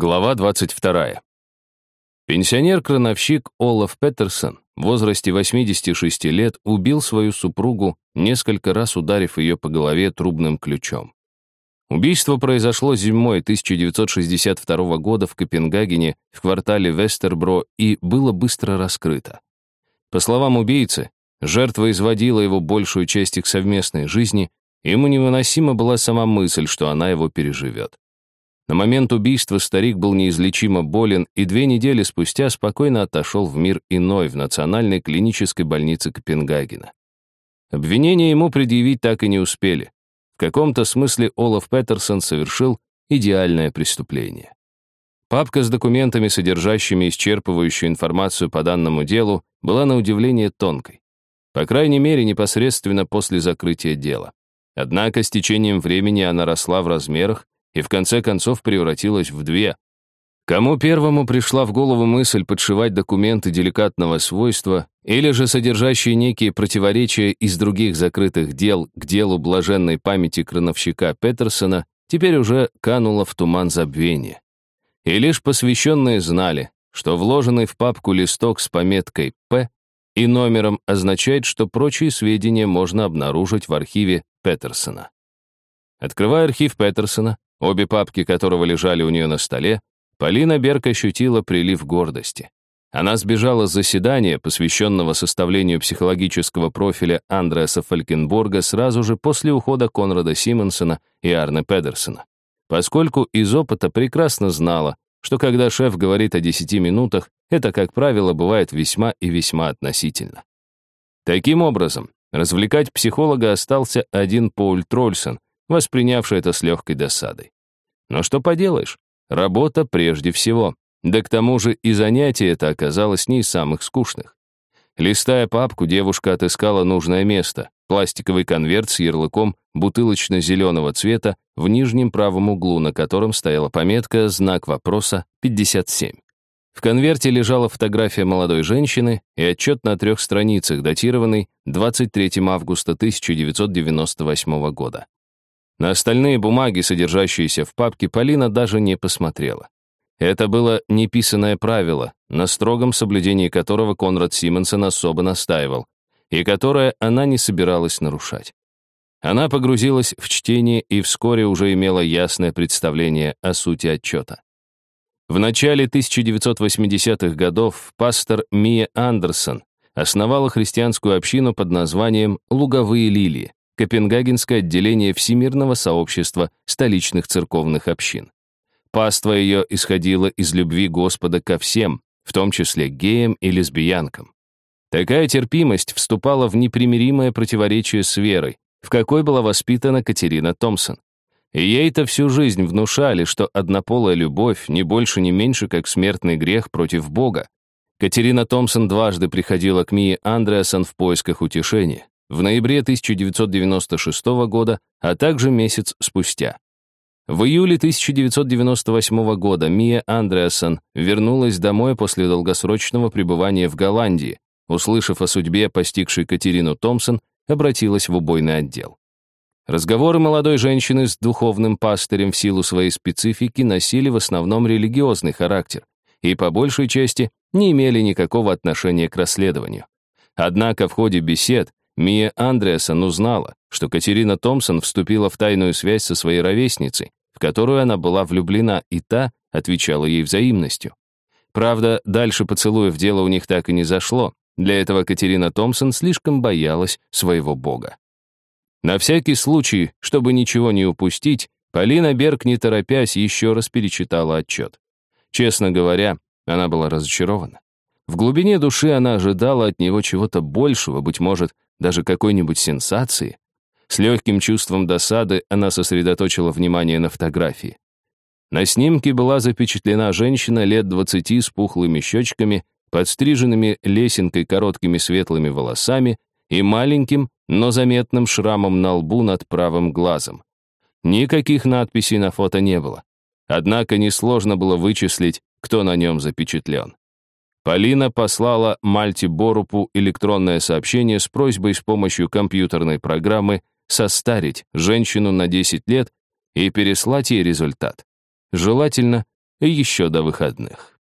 Глава 22. Пенсионер-крановщик Олаф Петерсон в возрасте 86 лет убил свою супругу, несколько раз ударив ее по голове трубным ключом. Убийство произошло зимой 1962 года в Копенгагене в квартале Вестербро и было быстро раскрыто. По словам убийцы, жертва изводила его большую часть их совместной жизни, ему невыносима была сама мысль, что она его переживет. На момент убийства старик был неизлечимо болен и две недели спустя спокойно отошел в мир иной в Национальной клинической больнице Копенгагена. Обвинения ему предъявить так и не успели. В каком-то смысле Олаф Петерсон совершил идеальное преступление. Папка с документами, содержащими исчерпывающую информацию по данному делу, была на удивление тонкой. По крайней мере, непосредственно после закрытия дела. Однако с течением времени она росла в размерах и в конце концов превратилась в две. Кому первому пришла в голову мысль подшивать документы деликатного свойства или же содержащие некие противоречия из других закрытых дел к делу блаженной памяти крановщика Петерсона, теперь уже канула в туман забвения. И лишь посвященные знали, что вложенный в папку листок с пометкой «П» и номером означает, что прочие сведения можно обнаружить в архиве Петерсона. Открывая архив Петерсона, обе папки которого лежали у нее на столе, Полина Берг ощутила прилив гордости. Она сбежала с заседания, посвященного составлению психологического профиля Андреаса Фалькенборга сразу же после ухода Конрада Симонсона и Арне Педерсона, поскольку из опыта прекрасно знала, что когда шеф говорит о 10 минутах, это, как правило, бывает весьма и весьма относительно. Таким образом, развлекать психолога остался один Пауль Трольсон, воспринявший это с легкой досадой. Но что поделаешь, работа прежде всего. Да к тому же и занятие это оказалось не из самых скучных. Листая папку, девушка отыскала нужное место — пластиковый конверт с ярлыком бутылочно-зеленого цвета в нижнем правом углу, на котором стояла пометка «Знак вопроса 57». В конверте лежала фотография молодой женщины и отчет на трех страницах, датированный 23 августа 1998 года. На остальные бумаги, содержащиеся в папке, Полина даже не посмотрела. Это было неписанное правило, на строгом соблюдении которого Конрад Симонсон особо настаивал, и которое она не собиралась нарушать. Она погрузилась в чтение и вскоре уже имела ясное представление о сути отчета. В начале 1980-х годов пастор Мия Андерсон основала христианскую общину под названием «Луговые лилии», Копенгагенское отделение Всемирного сообщества столичных церковных общин. Паства ее исходила из любви Господа ко всем, в том числе геям и лесбиянкам. Такая терпимость вступала в непримиримое противоречие с верой, в какой была воспитана Катерина Томпсон. Ей-то всю жизнь внушали, что однополая любовь не больше, не меньше, как смертный грех против Бога. Катерина Томпсон дважды приходила к Мии Андреасон в поисках утешения в ноябре 1996 года, а также месяц спустя. В июле 1998 года Мия Андреасон вернулась домой после долгосрочного пребывания в Голландии. Услышав о судьбе, постигшей Катерину Томпсон, обратилась в убойный отдел. Разговоры молодой женщины с духовным пастырем в силу своей специфики носили в основном религиозный характер и по большей части не имели никакого отношения к расследованию. Однако в ходе бесед Мия Андреасон узнала, что Катерина Томпсон вступила в тайную связь со своей ровесницей, в которую она была влюблена, и та отвечала ей взаимностью. Правда, дальше поцелуев дело у них так и не зашло. Для этого Катерина Томпсон слишком боялась своего бога. На всякий случай, чтобы ничего не упустить, Полина Берг, не торопясь, еще раз перечитала отчет. Честно говоря, она была разочарована. В глубине души она ожидала от него чего-то большего, быть может, даже какой-нибудь сенсации. С легким чувством досады она сосредоточила внимание на фотографии. На снимке была запечатлена женщина лет двадцати с пухлыми щечками, подстриженными лесенкой короткими светлыми волосами и маленьким, но заметным шрамом на лбу над правым глазом. Никаких надписей на фото не было. Однако несложно было вычислить, кто на нем запечатлен. Полина послала Мальте Борупу электронное сообщение с просьбой с помощью компьютерной программы состарить женщину на 10 лет и переслать ей результат. Желательно еще до выходных.